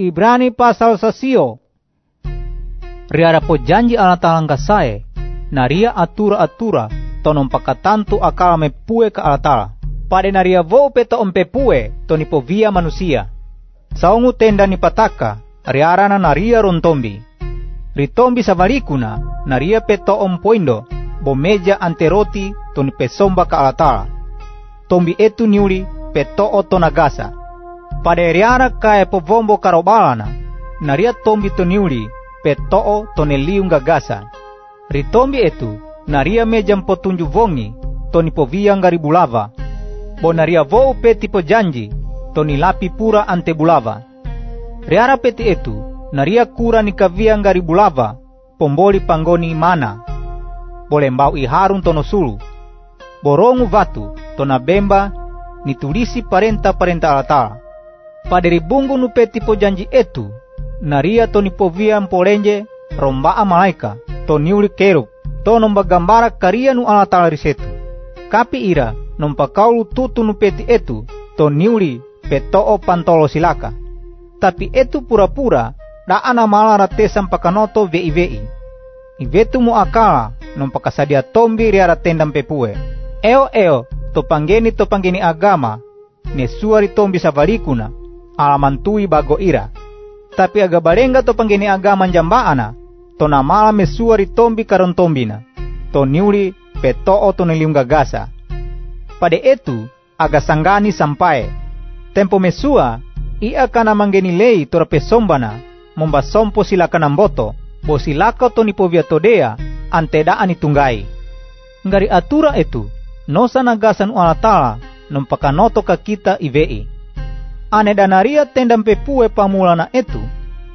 Ibrani pasal sasio. Riara po janji ala talangka sae, naria atura-atura, tonom pakatantu akala me pue ka ala tala. Pade naria vo peto ompe pue, toni po via manusia. Saungu tenda ni pataka, riarana naria rontombi. Ritombi savalikuna, naria peto ompoindo, bomeja anteroti toni pesomba ka ala tala. Tombi etu niuli peto otonagasa. Pade riara kae po vombo karobalana, naria tombi toniuli petoo toneliu gagasa. Ritombi etu, naria mejam potunju vongi, toni povia ngari bulava. Bo naria vou peti po janji, toni lapi pura ante bulava. Riara peti etu, naria kura ni kavia ngari bulava, pomboli panggoni mana. Boleh mbau iharun tono sulu. Borongu vatu, tona bemba, nitulisi parenta-parenta alatala. Paderi bungu nu peti po janji etu, naria toni povia mpolenje rombaa malaika to nomba gambara karia nu ala tala risetu kapi ira nompa kaulu tutu nu peti etu to niuli petoo pantolo silaka. Tapi etu pura-pura da ana mala ratesan pakanoto vei vei ivetu mu akala nompa kasadia tombi riara tendam pepue eo eo to panggeni to panggeni agama ne suari tombi savalikuna alamantui bago ira. Tapi aga balenga to panggeni agama jambaana to namala mesuari tombi karon tombina to niuli petoo to niliung gagasa. Pada itu aga sanggani sampai tempo mesua ia kana manggeni lei tora pesombana momba sompo silaka namboto bo silaka to nipovia todea antedaan itunggai ngari atura itu nosa nagasan alatala nompakanoto ka kita ivei ane danaria tendam pepue pamulana etu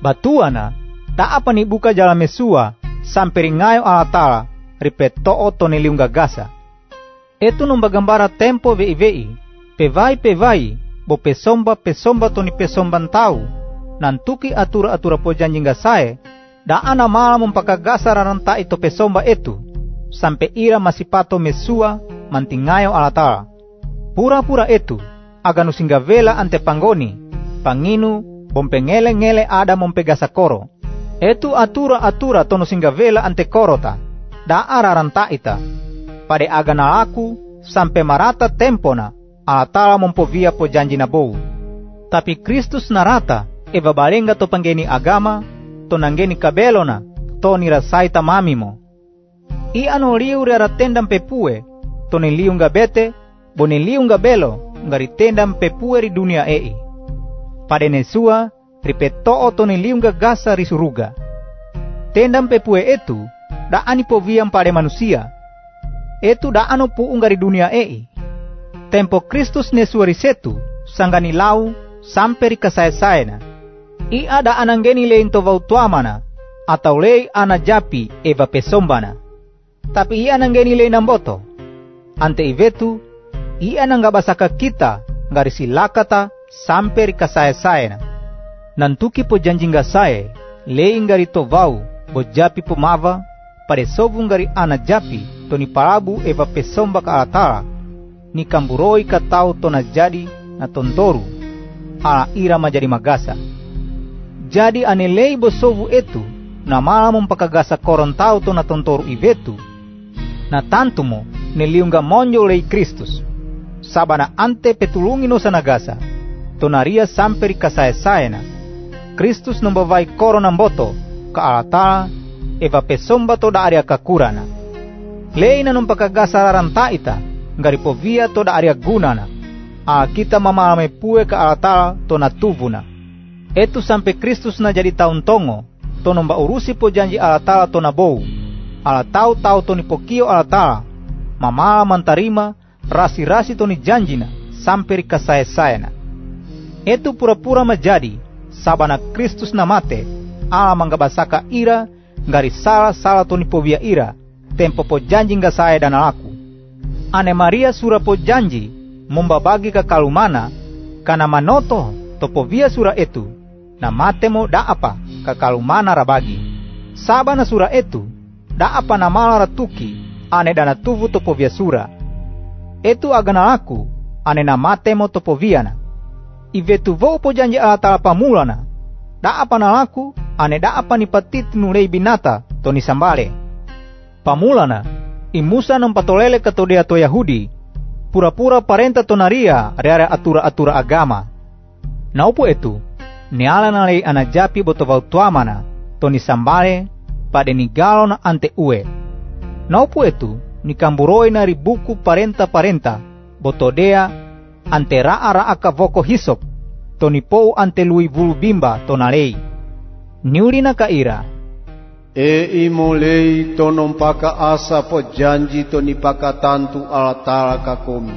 batuana ta apa ni buka jalan mesua sampai ringayo alatala ripetoo toneliung gagasa. Etu nombagambara tempo vei vei pevai pevai bo pesomba pesomba toni pesomban tau nantuki atura atura po janji gasae da ana mala mompakagasa raranta ito pesomba etu sampai ira masipato mesua mantingayo alatala. Pura-pura etu aganu vela ante pangoni, panginu, bompengele-ngele ada mompegasa koro. Etu atura-atura tono vela ante korota, da araranta ita. Pade agana aku, sampai marata tempona, atala mompovia po janji na. Tapi Kristus narata, eva balenga to panggeni agama, to nanggeni kabelona, to nirasaita mamimo. I ano liu rara tendam pepue, to niliu bete, bo niliu belo, ngaritenda mpepue ri dunia ei. Pada nesua, ripetoo toni liunga gasa risuruga. Tenda mpepue etu, da ani poviam pada manusia. Etu da ano pu ungari dunia ei. Tempo Kristus nesua risetu, sangani lau, sampai ri kasaya-sayana. I ada ananggeni lein to vautuamana, atau lei ana japi eva pesombana. Tapi i ananggeni lein namboto. Ante ivetu, sampai kasaya-sayana. Nantuki po janji sae, lei ngari to vau, bo japi po mava, pare sovu ngari ana japi, to ni parabu eva pesomba ka alatara, ni kamburoi ka tau to na jadi na tontoru, ala ira majadi magasa. Jadi ane lei bo sovu etu, na mala mompakagasa koron tau to na tontoru ivetu, na tantumo neliunga monjo lei Kristus sabana ante petulungi no sanagasa. Tonaria sampai kasaya-sayana. Kristus nombavai korona boto ka alatala eva pesomba toda area kakurana. Leina numpakagasa raranta ita ngari povia toda area gunana. A kita mamalame pue ka alatala to tuvuna. Etu sampai Kristus na jadi taun tongo to nomba urusi po janji alatala to bou. Ala tau tau to ni pokio alatala. Mamala mantarima rasi-rasi toni janjina sampai kasaya-sayana. Itu pura-pura menjadi sabana Kristus na mate ala manggabasaka ira ngari salah-salah toni povia ira tempo po janji saya dan aku. Ane Maria sura po janji membabagi ke kalumana kana manoto to povia sura itu na matemo da apa ke kalumana rabagi. Sabana sura itu da apa na malara tuki ane dana tuvu to povia sura etu agana aku anena mate motopoviana. Ivetu vou po janji ala tala pamulana. da apa nalaku ane da apa ni patit nulei binata toni sambale pamulana imusa nam patolele katodea to Yahudi pura-pura parenta tonaria area atura-atura agama naupu itu niala nalei ana japi boto vautuamana toni sambale pade ni galon ante ue naupu ni kamburoi nari buku parenta-parenta botodea ante raa-raa ka voko hisop toni pou ante lui vulu bimba tonalei niulina ka ira E imolei tonon paka asa po janji to ni paka tantu alatala kakomi.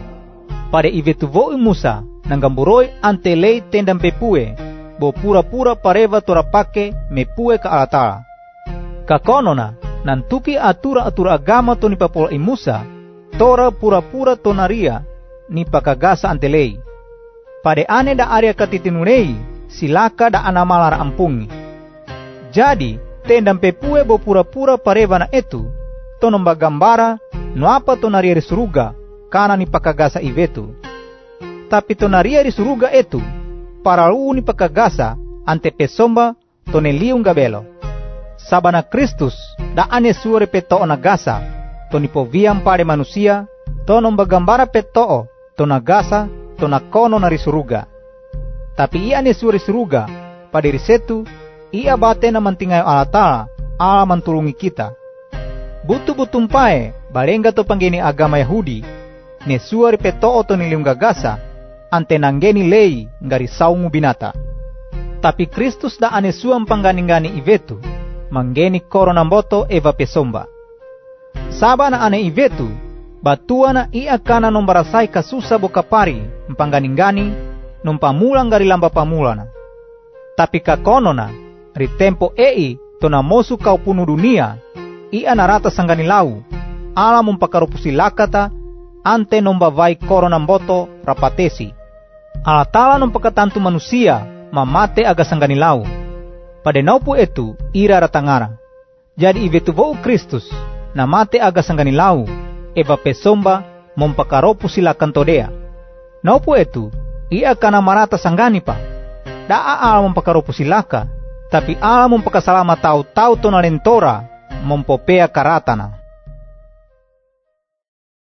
Pada ivetu vo Musa nanggamburoi ante lei tendam pepue bo pura-pura pareva tora pake mepue ka alatala. Kakonona nantuki atura-atura agama to ni papola Musa tora pura-pura tonaria ni pakagasa ante lei. Pada ane da area katitinunei silaka da anamalara ampungi. Jadi, tendam pepue bo pura-pura pareva na etu, tono bagambara no apa tonaria di suruga, kana ivetu. Tapi tonaria di suruga etu, para lu ni pakagasa, ante pesomba toneliung gabelo. Sabana Kristus da ane suare petoo nagasa, toni poviam pare manusia, tono bagambara petoo, tonagasa, tonakono nari suruga. Tapi ia ne suare suruga, pada risetu ia bate na mantingayo alata ala mantulungi kita. Butu-butum pae, balenga to panggeni agama Yahudi, ne suari petoo to niliung gagasa, ante nanggeni lei ngari saungu binata. Tapi Kristus da ane suam panggani-gani ivetu, manggeni korona boto eva pesomba. Saba na ane ivetu, batua na ia kana nombarasai kasusa boka pari, mpanggani-gani, numpamulang gari lamba pamulana. Tapi kakonona, ri tempo ei tona mosu kau punu dunia ia narata lau ala mumpakarupusi lakata ante nomba vai korona mboto rapatesi ala tala nompakatantu manusia mamate aga sanggani lau pada naupu etu ira ratangara jadi ivetu vou Kristus na mate aga sanggani lau eva pesomba mompakaropusi lakantodea naupu etu ia kana marata sanggani pa. Daa ala mompakaropusi laka tapi Allah mempakasalama tahu-tahu to nalentora mempopea karatana